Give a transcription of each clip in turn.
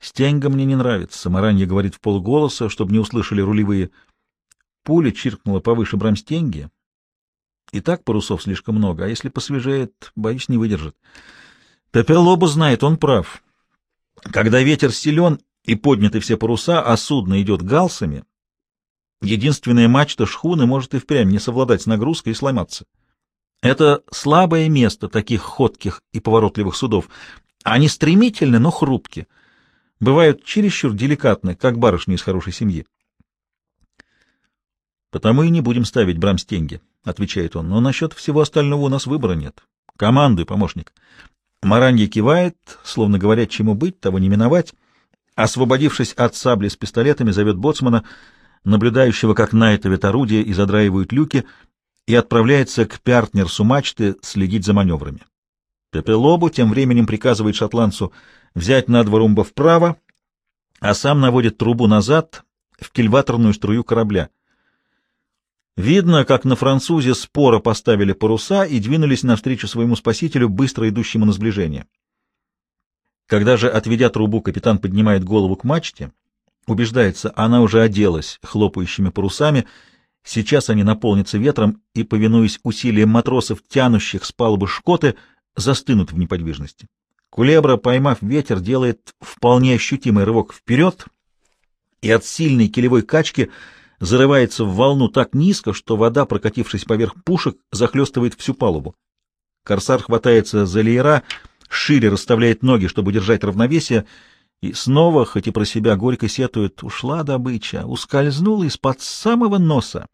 Стенга мне не нравится, Маранья говорит в полголоса, чтобы не услышали рулевые. Пуля чиркнула повыше брамстенги. И так парусов слишком много, а если посвежеет, боюсь, не выдержит. Пепелобу знает, он прав. Когда ветер силен и подняты все паруса, а судно идет галсами, единственная мачта шхуны может и впрямь не совладать с нагрузкой и сломаться. Это слабое место таких ходких и поворотливых судов. Они стремительны, но хрупки. Бывают чересчур деликатны, как барышни из хорошей семьи. «Потому и не будем ставить брамстенги», — отвечает он. «Но насчет всего остального у нас выбора нет. Командуй, помощник». Маранья кивает, словно говоря, чему быть, того не миновать. Освободившись от сабли с пистолетами, зовет боцмана, наблюдающего, как найтовят орудия и задраивают люки, и отправляется к пяртнерсу мачты следить за маневрами. Пепелобу тем временем приказывает шотландцу взять на два румба вправо, а сам наводит трубу назад в кильваторную струю корабля. Видно, как на французе споро поставили паруса и двинулись навстречу своему спасителю, быстро идущему на сближение. Когда же, отведя трубу, капитан поднимает голову к мачте, убеждается, она уже оделась хлопающими парусами, сейчас они наполнятся ветром и, повинуясь усилиям матросов, тянущих с палубы шкоты, застынут в неподвижности. Кулебра, поймав ветер, делает вполне ощутимый рывок вперед и от сильной килевой качки зарывается в волну так низко, что вода, прокатившись поверх пушек, захлестывает всю палубу. Корсар хватается за леера, шире расставляет ноги, чтобы держать равновесие, и снова, хоть и про себя горько сетует, ушла добыча, ускользнула из-под самого носа.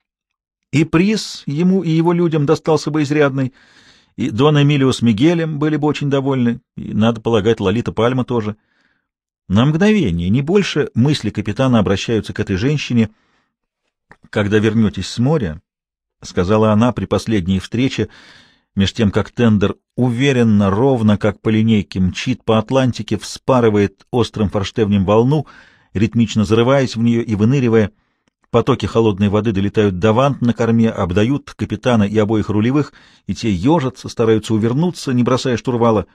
И приз ему и его людям достался бы изрядный, и Дон Эмилио с Мигелем были бы очень довольны, и, надо полагать, Лолита Пальма тоже. На мгновение, не больше, мысли капитана обращаются к этой женщине. «Когда вернетесь с моря», — сказала она при последней встрече, меж тем как тендер уверенно, ровно, как по линейке, мчит по Атлантике, вспарывает острым форштевнем волну, ритмично зарываясь в нее и выныривая. Потоки холодной воды долетают до вант на корме, обдают капитана и обоих рулевых, и те ежатся, стараются увернуться, не бросая штурвала.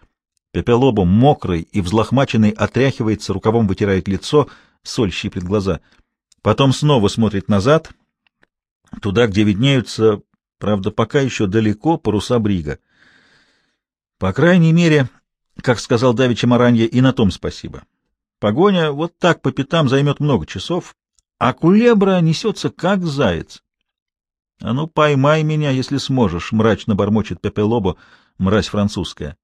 Пепелобо, мокрый и взлохмаченный, отряхивается, рукавом вытирает лицо, соль щиплет глаза. Потом снова смотрит назад, туда, где виднеются Правда, пока еще далеко паруса брига. По крайней мере, как сказал Давича Маранья, и на том спасибо. Погоня вот так по пятам займет много часов, а кулебра несется как заяц. — А ну, поймай меня, если сможешь, — мрачно бормочет Пепелобо, мразь французская.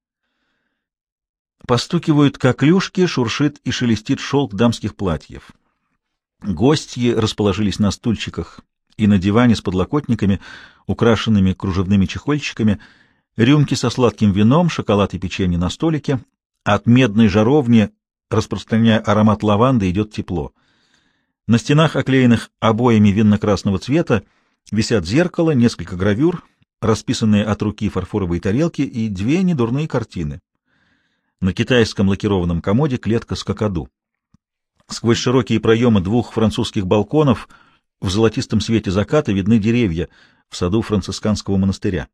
Постукивают коклюшки, шуршит и шелестит шелк дамских платьев. Гостьи расположились на стульчиках и на диване с подлокотниками, украшенными кружевными чехольчиками, рюмки со сладким вином, шоколад и печенье на столике. От медной жаровни, распространяя аромат лаванды, идет тепло. На стенах, оклеенных обоями винно-красного цвета, висят зеркало, несколько гравюр, расписанные от руки фарфоровые тарелки и две недурные картины. На китайском лакированном комоде клетка с кокоду. Сквозь широкие проемы двух французских балконов в золотистом свете заката видны деревья в саду францисканского монастыря.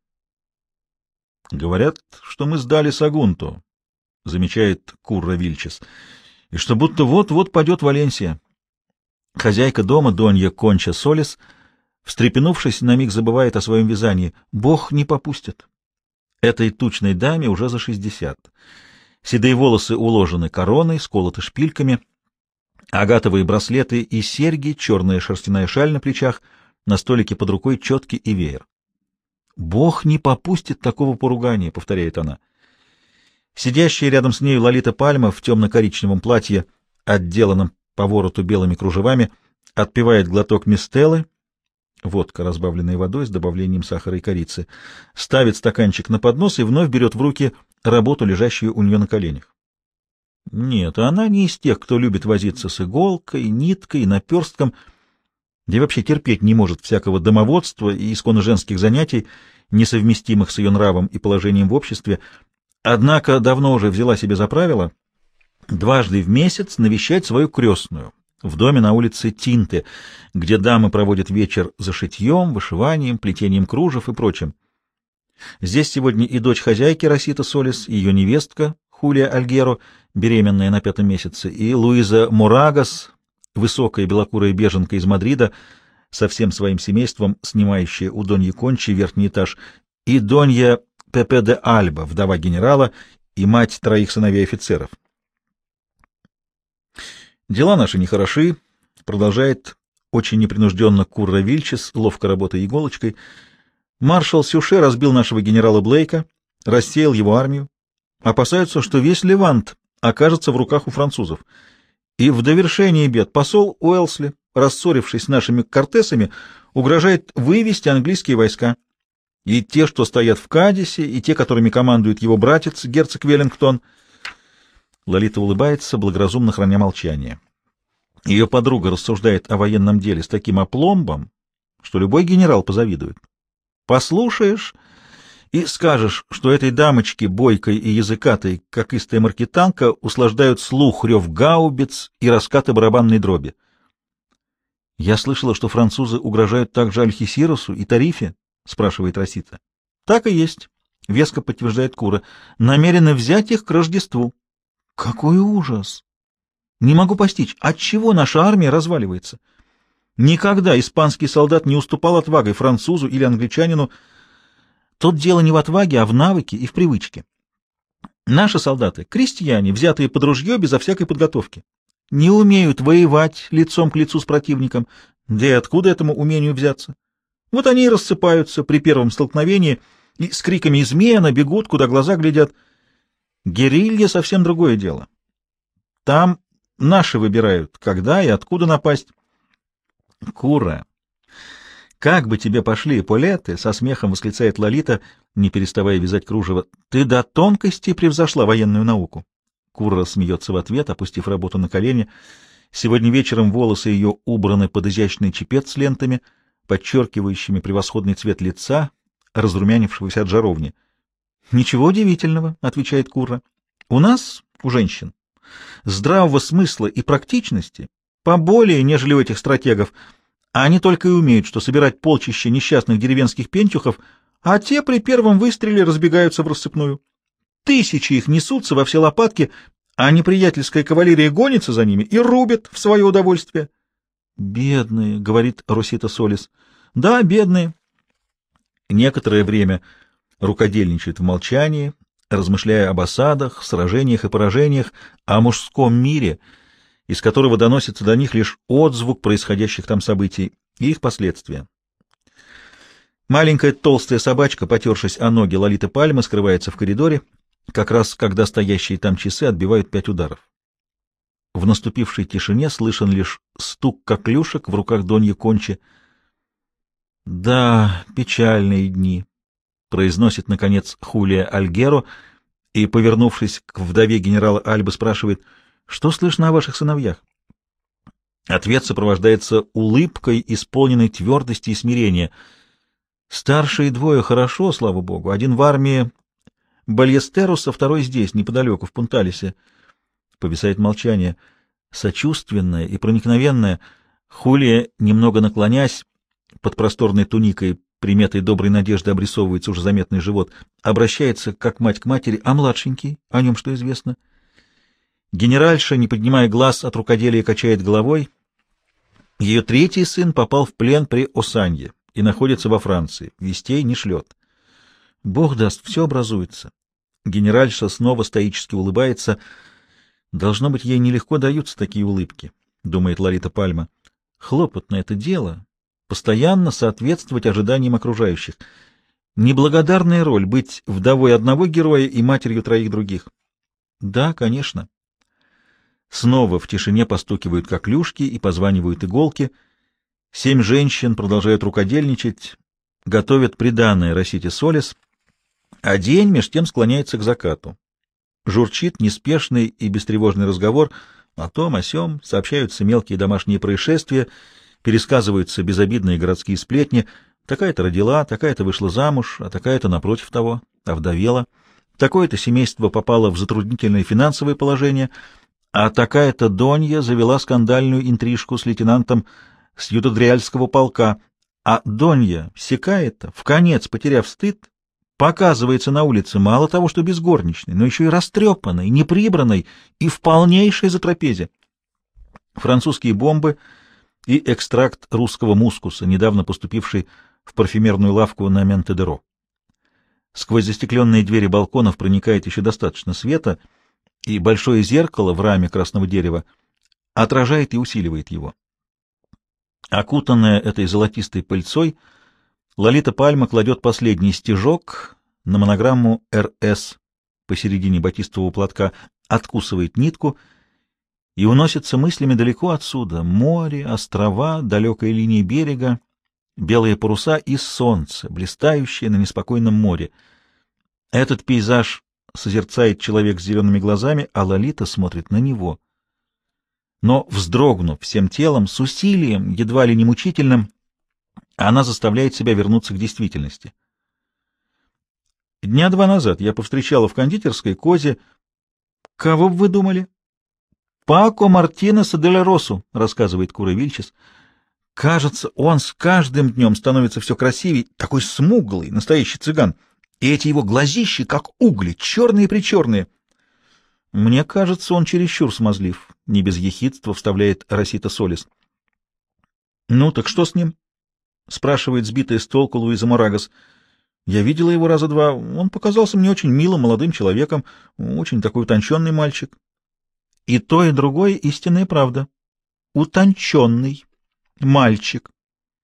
— Говорят, что мы сдали Сагунту, — замечает Курра Вильчес, — и что будто вот-вот падет Валенсия. Хозяйка дома, Донья Конча Солис, встрепенувшись, на миг забывает о своем вязании. Бог не попустит. Этой тучной даме уже за шестьдесят. Седые волосы уложены короной, сколоты шпильками — агатовые браслеты и серьги, черная шерстяная шаль на плечах, на столике под рукой четки и веер. «Бог не попустит такого поругания», — повторяет она. Сидящая рядом с нею Лолита Пальма в темно-коричневом платье, отделанном по вороту белыми кружевами, отпивает глоток мистелы, водка, разбавленная водой с добавлением сахара и корицы, ставит стаканчик на поднос и вновь берет в руки работу, лежащую у нее на коленях. Нет, она не из тех, кто любит возиться с иголкой, ниткой, наперстком, да и вообще терпеть не может всякого домоводства и исконно женских занятий, несовместимых с ее нравом и положением в обществе, однако давно уже взяла себе за правило дважды в месяц навещать свою крестную в доме на улице Тинты, где дамы проводят вечер за шитьем, вышиванием, плетением кружев и прочим. Здесь сегодня и дочь хозяйки Росита Солис, и ее невестка, Хулия Альгеро, беременная на пятом месяце, и Луиза Мурагас, высокая белокурая беженка из Мадрида, со всем своим семейством, снимающая у Доньи Кончи верхний этаж, и Донья Пепе де Альба, вдова генерала и мать троих сыновей офицеров. «Дела наши нехороши», — продолжает очень непринужденно Курра Вильчес, ловко работая иголочкой. «Маршал Сюше разбил нашего генерала Блейка, рассеял его армию. Опасаются, что весь Левант окажется в руках у французов. И в довершении бед посол Уэлсли, рассорившись с нашими кортесами, угрожает вывести английские войска. И те, что стоят в Кадисе, и те, которыми командует его братец, герцог Веллингтон. Лолита улыбается, благоразумно храня молчание. Ее подруга рассуждает о военном деле с таким опломбом, что любой генерал позавидует. Послушаешь и скажешь, что этой дамочке, бойкой и языкатой, как истая маркетанка, услаждают слух рев гаубиц и раскаты барабанной дроби. Я слышала, что французы угрожают также Альхисиросу и Тарифе, — спрашивает Росита. — Так и есть, — веско подтверждает Кура. — Намерены взять их к Рождеству. — Какой ужас! Не могу постичь, от чего наша армия разваливается. Никогда испанский солдат не уступал отвагой французу или англичанину. Тут дело не в отваге, а в навыке и в привычке. Наши солдаты — крестьяне, взятые под ружье безо всякой подготовки. Не умеют воевать лицом к лицу с противником. Да и откуда этому умению взяться? Вот они и рассыпаются при первом столкновении и с криками «измена» бегут, куда глаза глядят. Герилья — совсем другое дело. Там наши выбирают, когда и откуда напасть. Кура, как бы тебе пошли полеты, — со смехом восклицает Лолита, не переставая вязать кружево, — ты до тонкости превзошла военную науку. Кура смеется в ответ, опустив работу на колени. Сегодня вечером волосы ее убраны под изящный чепец с лентами, подчеркивающими превосходный цвет лица, разрумянившегося от жаровни. — Ничего удивительного, — отвечает Кура. — У нас, у женщин, здравого смысла и практичности поболее, нежели у этих стратегов, а они только и умеют, что собирать полчища несчастных деревенских пентюхов, а те при первом выстреле разбегаются в рассыпную. Тысячи их несутся во все лопатки, а неприятельская кавалерия гонится за ними и рубит в свое удовольствие. — Бедные, — говорит Росита Солис. — Да, бедные. Некоторое время рукодельничают в молчании, размышляя об осадах, сражениях и поражениях, о мужском мире, из которого доносится до них лишь отзвук происходящих там событий и их последствия. Маленькая толстая собачка, потершись о ноги Лолиты Пальмы, скрывается в коридоре, как раз когда стоящие там часы отбивают пять ударов. В наступившей тишине слышен лишь стук коклюшек в руках Доньи Кончи. «Да, печальные дни», — произносит, наконец, Хулия Альгеро и, повернувшись к вдове генерала Альбы, спрашивает, «Что слышно о ваших сыновьях?» Ответ сопровождается улыбкой, исполненной твердости и смирения. «Старшие двое хорошо, слава богу. Один в армии Бальестеруса, второй здесь, неподалеку, в Пунталисе». Повисает молчание, сочувственное и проникновенное. Хулия, немного наклонясь, под просторной туникой, приметой доброй надежды обрисовывается уже заметный живот, обращается, как мать к матери, а младшенький, о нем что известно? Генеральша, не поднимая глаз от рукоделия, качает головой. Ее третий сын попал в плен при Осанье и находится во Франции. Вестей не шлет. Бог даст, все образуется. Генеральша снова стоически улыбается — Должно быть, ей нелегко даются такие улыбки, — думает Ларита Пальма. Хлопотно это дело — постоянно соответствовать ожиданиям окружающих. Неблагодарная роль — быть вдовой одного героя и матерью троих других. Да, конечно. Снова в тишине постукивают коклюшки и позванивают иголки. Семь женщин продолжают рукодельничать, готовят приданное Росите Солис, а день меж тем склоняется к закату. Журчит неспешный и бестревожный разговор о том, о сём, сообщаются мелкие домашние происшествия, пересказываются безобидные городские сплетни. Такая-то родила, такая-то вышла замуж, а такая-то напротив того, овдовела. Такое-то семейство попало в затруднительное финансовое положение, а такая-то Донья завела скандальную интрижку с лейтенантом с Юдодриальского полка, а Донья Секаета, в конец потеряв стыд, показывается на улице мало того, что без горничной, но еще и растрепанной, неприбранной и в полнейшей затрапезе. Французские бомбы и экстракт русского мускуса, недавно поступивший в парфюмерную лавку на Ментедеро. Сквозь застекленные двери балконов проникает еще достаточно света, и большое зеркало в раме красного дерева отражает и усиливает его. Окутанная этой золотистой пыльцой, Лолита Пальма кладет последний стежок на монограмму «РС» посередине батистового платка, откусывает нитку и уносится мыслями далеко отсюда. Море, острова, далекая линия берега, белые паруса и солнце, блистающее на неспокойном море. Этот пейзаж созерцает человек с зелеными глазами, а Лолита смотрит на него. Но, вздрогнув всем телом, с усилием, едва ли не мучительным, она заставляет себя вернуться к действительности. Дня два назад я повстречала в кондитерской Козе... Кого бы вы думали? Пако Мартинеса де Росу, рассказывает Кура Вильчес. Кажется, он с каждым днем становится все красивее, такой смуглый, настоящий цыган. И эти его глазищи, как угли, черные-причерные. Мне кажется, он чересчур смазлив, не без ехидства вставляет Росита Солис. — Ну, так что с ним? — спрашивает сбитая с толку Луиза Морагас. — Я видела его раза два. Он показался мне очень милым молодым человеком, очень такой утонченный мальчик. И то, и другое истинная правда. Утонченный мальчик.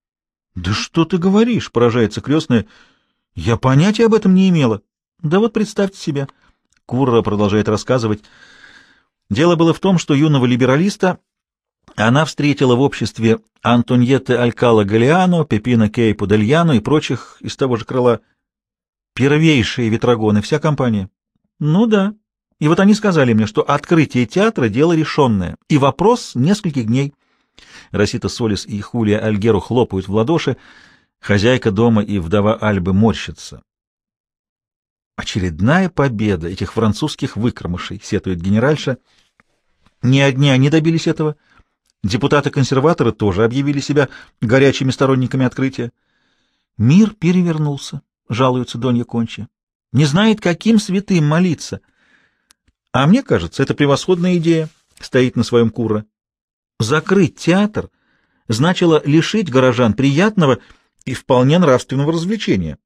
— Да что ты говоришь? — поражается крестная. — Я понятия об этом не имела. Да вот представьте себе. Курра продолжает рассказывать. Дело было в том, что юного либералиста она встретила в обществе Антоньетты Алькала Галиано, Пепина Кейпу Дельяно и прочих из того же крыла. Первейшие ветрогоны, вся компания. Ну да. И вот они сказали мне, что открытие театра — дело решенное, и вопрос нескольких дней. Росита Солис и Хулия Альгеру хлопают в ладоши, хозяйка дома и вдова Альбы морщатся. Очередная победа этих французских выкромышей, сетует генеральша. Не одни они добились этого — Депутаты-консерваторы тоже объявили себя горячими сторонниками открытия. Мир перевернулся, жалуется Донья Кончи. Не знает, каким святым молиться. А мне кажется, это превосходная идея, стоит на своем кура. Закрыть театр значило лишить горожан приятного и вполне нравственного развлечения.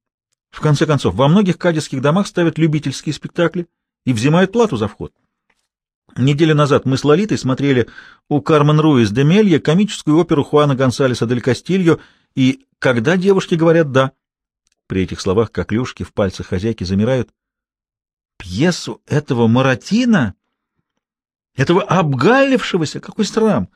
В конце концов, во многих кадетских домах ставят любительские спектакли и взимают плату за вход. Неделю назад мы с Лолитой смотрели у Кармен Руис де Мелья комическую оперу Хуана Гонсалеса дель Кастильо, и «Когда девушки говорят «да»?» При этих словах коклюшки в пальцах хозяйки замирают. «Пьесу этого Маратина? Этого обгаллившегося? Какой срам!»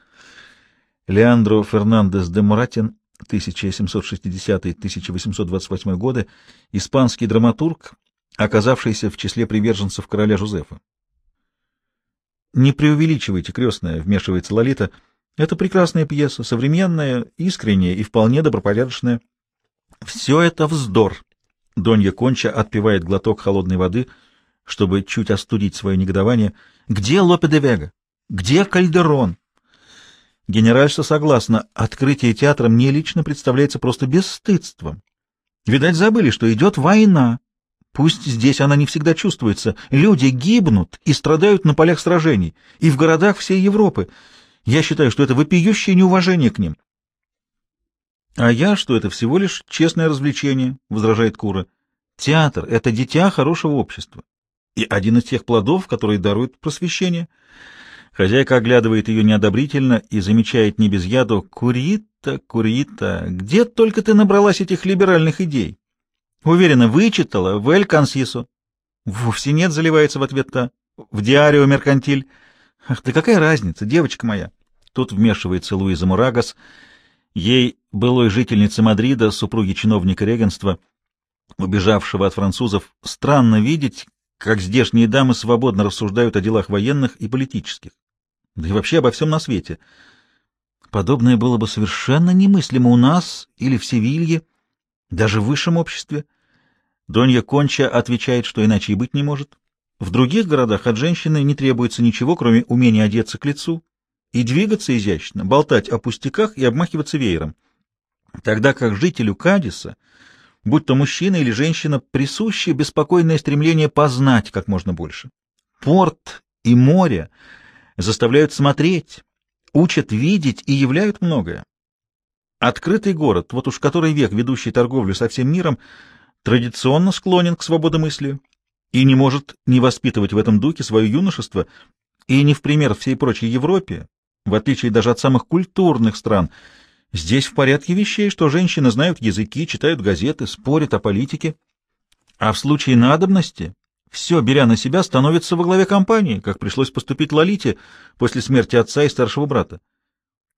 Леандро Фернандес де Маратин, 1760-1828 годы, испанский драматург, оказавшийся в числе приверженцев короля Жозефа. Не преувеличивайте, крестная, — вмешивается Лолита. Это прекрасная пьеса, современная, искренняя и вполне добропорядочная. Все это вздор. Донья Конча отпивает глоток холодной воды, чтобы чуть остудить свое негодование. Где Лопе де Вега? Где Кальдерон? Генеральша согласна. Открытие театра мне лично представляется просто бесстыдством. Видать, забыли, что идет война. Пусть здесь она не всегда чувствуется. Люди гибнут и страдают на полях сражений, и в городах всей Европы. Я считаю, что это вопиющее неуважение к ним. — А я, что это всего лишь честное развлечение, — возражает Кура. — Театр — это дитя хорошего общества. И один из тех плодов, которые даруют просвещение. Хозяйка оглядывает ее неодобрительно и замечает не без яду. — Курита, Курита, где только ты набралась этих либеральных идей? Уверена, вычитала в Эль Консису. Вовсе нет, заливается в ответ та. В Диарио Меркантиль. Ах, да какая разница, девочка моя. Тут вмешивается Луиза Мурагас. Ей, былой жительнице Мадрида, супруги чиновника регенства, убежавшего от французов, странно видеть, как здешние дамы свободно рассуждают о делах военных и политических. Да и вообще обо всем на свете. Подобное было бы совершенно немыслимо у нас или в Севилье, даже в высшем обществе. Донья Конча отвечает, что иначе и быть не может. В других городах от женщины не требуется ничего, кроме умения одеться к лицу и двигаться изящно, болтать о пустяках и обмахиваться веером. Тогда как жителю Кадиса будь то мужчина или женщина, присуще беспокойное стремление познать как можно больше. Порт и море заставляют смотреть, учат видеть и являют многое. Открытый город, вот уж который век ведущий торговлю со всем миром, традиционно склонен к свободомыслию и не может не воспитывать в этом духе свое юношество, и не в пример всей прочей Европе, в отличие даже от самых культурных стран. Здесь в порядке вещей, что женщины знают языки, читают газеты, спорят о политике, а в случае надобности все, беря на себя, становится во главе компании, как пришлось поступить Лолите после смерти отца и старшего брата.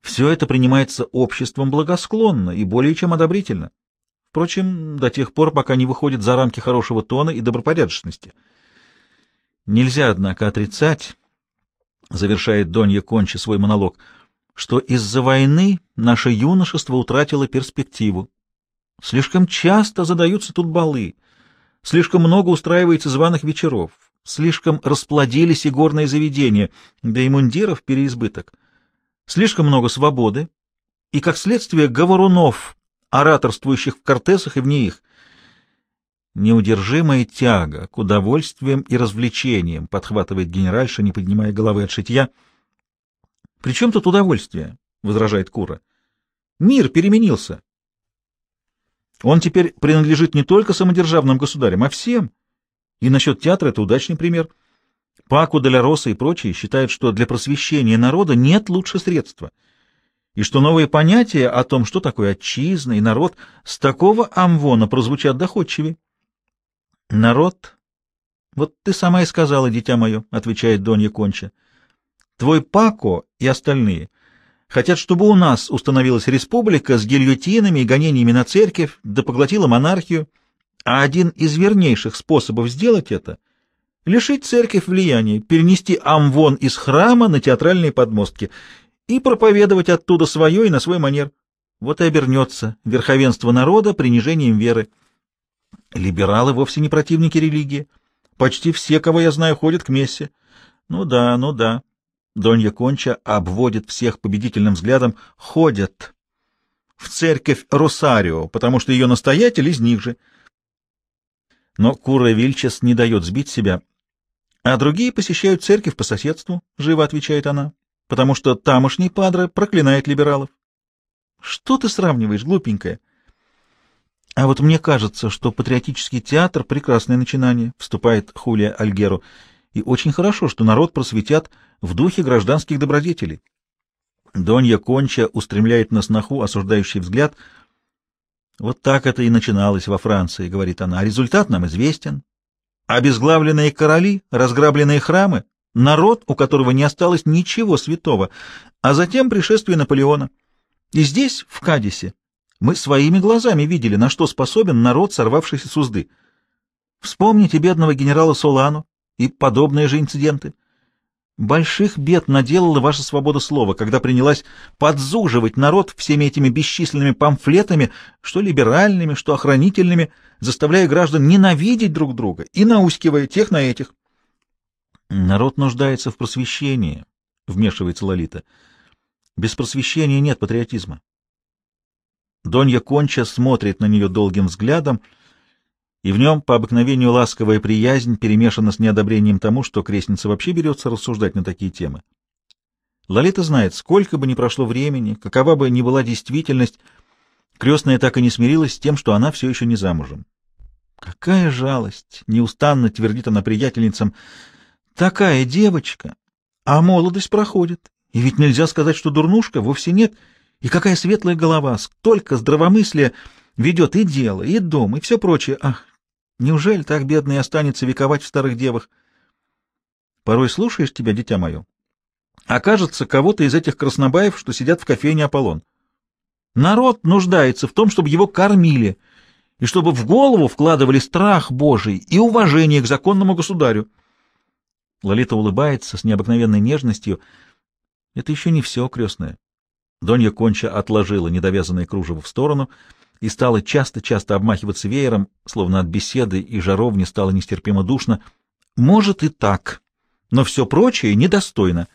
Все это принимается обществом благосклонно и более чем одобрительно. Впрочем, до тех пор, пока не выходит за рамки хорошего тона и добропорядочности. Нельзя, однако, отрицать, завершает Донья Кончи свой монолог, что из-за войны наше юношество утратило перспективу. Слишком часто задаются тут балы, слишком много устраивается званых вечеров, слишком расплодились и горные заведения, да и мундиров переизбыток. Слишком много свободы, и, как следствие, говорунов, ораторствующих в кортесах и вне их. Неудержимая тяга к удовольствиям и развлечениям, подхватывает генеральша, не поднимая головы от шитья. — При чем тут удовольствие? — возражает Кура. — Мир переменился. Он теперь принадлежит не только самодержавным государям, а всем. И насчет театра это удачный пример. Паку, Деляроса и прочие считают, что для просвещения народа нет лучше средства — и что новые понятия о том, что такое отчизна и народ, с такого амвона прозвучат доходчивее. «Народ? Вот ты сама и сказала, дитя мое», — отвечает Донья Конча. «Твой Пако и остальные хотят, чтобы у нас установилась республика с гильотинами и гонениями на церковь, да поглотила монархию, а один из вернейших способов сделать это — лишить церковь влияния, перенести амвон из храма на театральные подмостки — и проповедовать оттуда свое и на свой манер. Вот и обернется верховенство народа принижением веры. Либералы вовсе не противники религии. Почти все, кого я знаю, ходят к мессе. Ну да, ну да. Донья Конча обводит всех победительным взглядом. Ходят в церковь Росарио, потому что ее настоятель из них же. Но Кура Вильчес не дает сбить себя. А другие посещают церковь по соседству, — живо отвечает она потому что тамошний падре проклинает либералов. Что ты сравниваешь, глупенькая? А вот мне кажется, что патриотический театр — прекрасное начинание, — вступает Хулия Альгеру, и очень хорошо, что народ просветят в духе гражданских добродетелей. Донья Конча устремляет на сноху осуждающий взгляд. Вот так это и начиналось во Франции, — говорит она, — а результат нам известен. Обезглавленные короли, разграбленные храмы, народ, у которого не осталось ничего святого, а затем пришествие Наполеона. И здесь, в Кадисе, мы своими глазами видели, на что способен народ, сорвавшийся с узды. Вспомните бедного генерала Солану и подобные же инциденты. Больших бед наделала ваша свобода слова, когда принялась подзуживать народ всеми этими бесчисленными памфлетами, что либеральными, что охранительными, заставляя граждан ненавидеть друг друга и наускивая тех на этих. Народ нуждается в просвещении, вмешивается Лолита. Без просвещения нет патриотизма. Донья Конча смотрит на нее долгим взглядом, и в нем по обыкновению ласковая приязнь перемешана с неодобрением тому, что крестница вообще берется рассуждать на такие темы. Лолита знает, сколько бы ни прошло времени, какова бы ни была действительность, крестная так и не смирилась с тем, что она все еще не замужем. Какая жалость! Неустанно твердит она приятельницам — Такая девочка, а молодость проходит. И ведь нельзя сказать, что дурнушка, вовсе нет. И какая светлая голова, столько здравомыслия ведет и дело, и дом, и все прочее. Ах, неужели так бедный останется вековать в старых девах? Порой слушаешь тебя, дитя мое, окажется кого-то из этих краснобаев, что сидят в кофейне Аполлон. Народ нуждается в том, чтобы его кормили, и чтобы в голову вкладывали страх Божий и уважение к законному государю. Лолита улыбается с необыкновенной нежностью. Это еще не все, крестная. Донья Конча отложила недовязанное кружево в сторону и стала часто-часто обмахиваться веером, словно от беседы и жаровни стало нестерпимо душно. Может и так, но все прочее недостойно.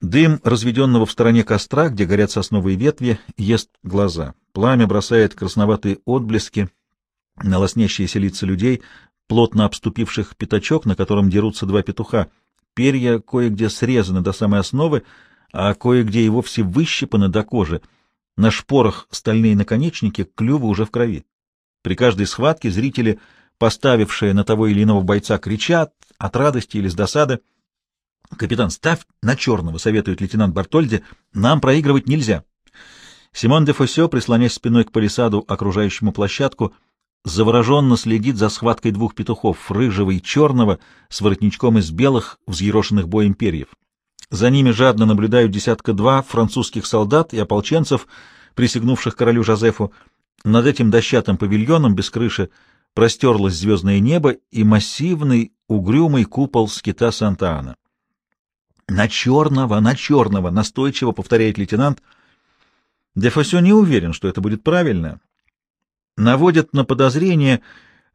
Дым разведенного в стороне костра, где горят сосновые ветви, ест глаза. Пламя бросает красноватые отблески на лоснящиеся лица людей, плотно обступивших пятачок, на котором дерутся два петуха. Перья кое-где срезаны до самой основы, а кое-где и вовсе выщипаны до кожи. На шпорах стальные наконечники, клювы уже в крови. При каждой схватке зрители, поставившие на того или иного бойца, кричат от радости или с досады. «Капитан, ставь на черного», — советует лейтенант Бартольди. «Нам проигрывать нельзя». Симон де Фосе, прислонясь спиной к палисаду, окружающему площадку, завороженно следит за схваткой двух петухов, рыжего и черного, с воротничком из белых, взъерошенных боем перьев. За ними жадно наблюдают десятка-два французских солдат и ополченцев, присягнувших королю Жозефу. Над этим дощатым павильоном без крыши простерлось звездное небо и массивный угрюмый купол скита Санта-Ана. «На черного, на черного!» — настойчиво повторяет лейтенант — Дефосе не уверен, что это будет правильно. Наводят на подозрение,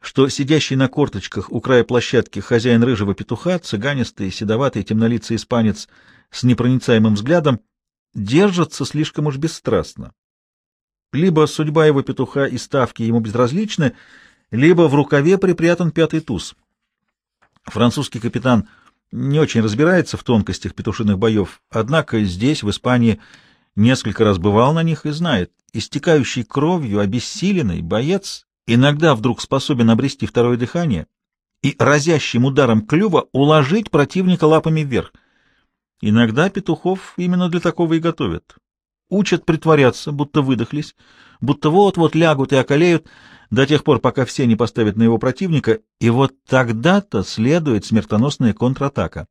что сидящий на корточках у края площадки хозяин рыжего петуха, цыганистый, седоватый, темнолицый испанец с непроницаемым взглядом, держится слишком уж бесстрастно. Либо судьба его петуха и ставки ему безразличны, либо в рукаве припрятан пятый туз. Французский капитан не очень разбирается в тонкостях петушиных боев, однако здесь, в Испании, несколько раз бывал на них и знает, истекающий кровью, обессиленный боец иногда вдруг способен обрести второе дыхание и разящим ударом клюва уложить противника лапами вверх. Иногда петухов именно для такого и готовят. Учат притворяться, будто выдохлись, будто вот-вот лягут и околеют до тех пор, пока все не поставят на его противника, и вот тогда-то следует смертоносная контратака.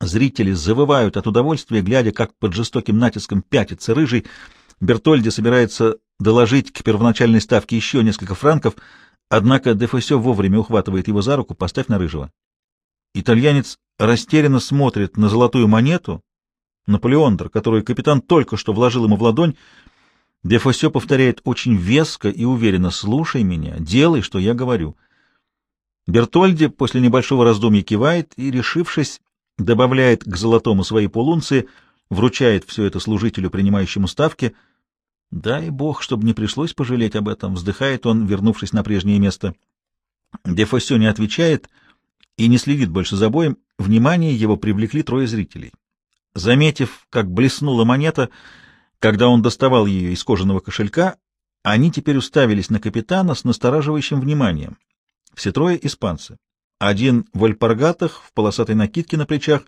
Зрители завывают от удовольствия, глядя, как под жестоким натиском пятится рыжий. Бертольди собирается доложить к первоначальной ставке еще несколько франков, однако Дефосе вовремя ухватывает его за руку, поставь на рыжего. Итальянец растерянно смотрит на золотую монету, Наполеондр, которую капитан только что вложил ему в ладонь. Дефосе повторяет очень веско и уверенно «Слушай меня, делай, что я говорю». Бертольди после небольшого раздумья кивает и, решившись, добавляет к золотому свои полунции, вручает все это служителю, принимающему ставки. Дай бог, чтобы не пришлось пожалеть об этом, вздыхает он, вернувшись на прежнее место. Дефосе не отвечает и не следит больше за боем, внимание его привлекли трое зрителей. Заметив, как блеснула монета, когда он доставал ее из кожаного кошелька, они теперь уставились на капитана с настораживающим вниманием. Все трое испанцы. Один в альпаргатах, в полосатой накидке на плечах,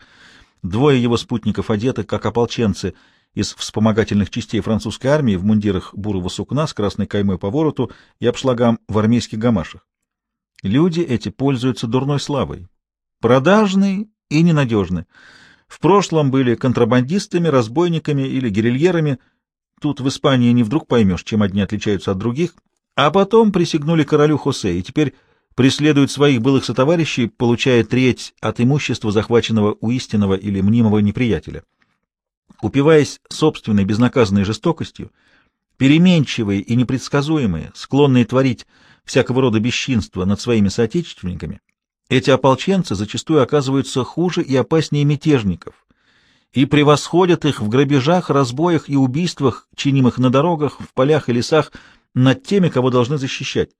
двое его спутников одеты, как ополченцы, из вспомогательных частей французской армии в мундирах бурого сукна с красной каймой по вороту и обшлагам в армейских гамашах. Люди эти пользуются дурной славой. Продажные и ненадежны. В прошлом были контрабандистами, разбойниками или гирильерами. Тут в Испании не вдруг поймешь, чем одни отличаются от других. А потом присягнули королю Хосе, и теперь преследует своих былых сотоварищей, получая треть от имущества, захваченного у истинного или мнимого неприятеля. Упиваясь собственной безнаказанной жестокостью, переменчивые и непредсказуемые, склонные творить всякого рода бесчинства над своими соотечественниками, эти ополченцы зачастую оказываются хуже и опаснее мятежников и превосходят их в грабежах, разбоях и убийствах, чинимых на дорогах, в полях и лесах, над теми, кого должны защищать.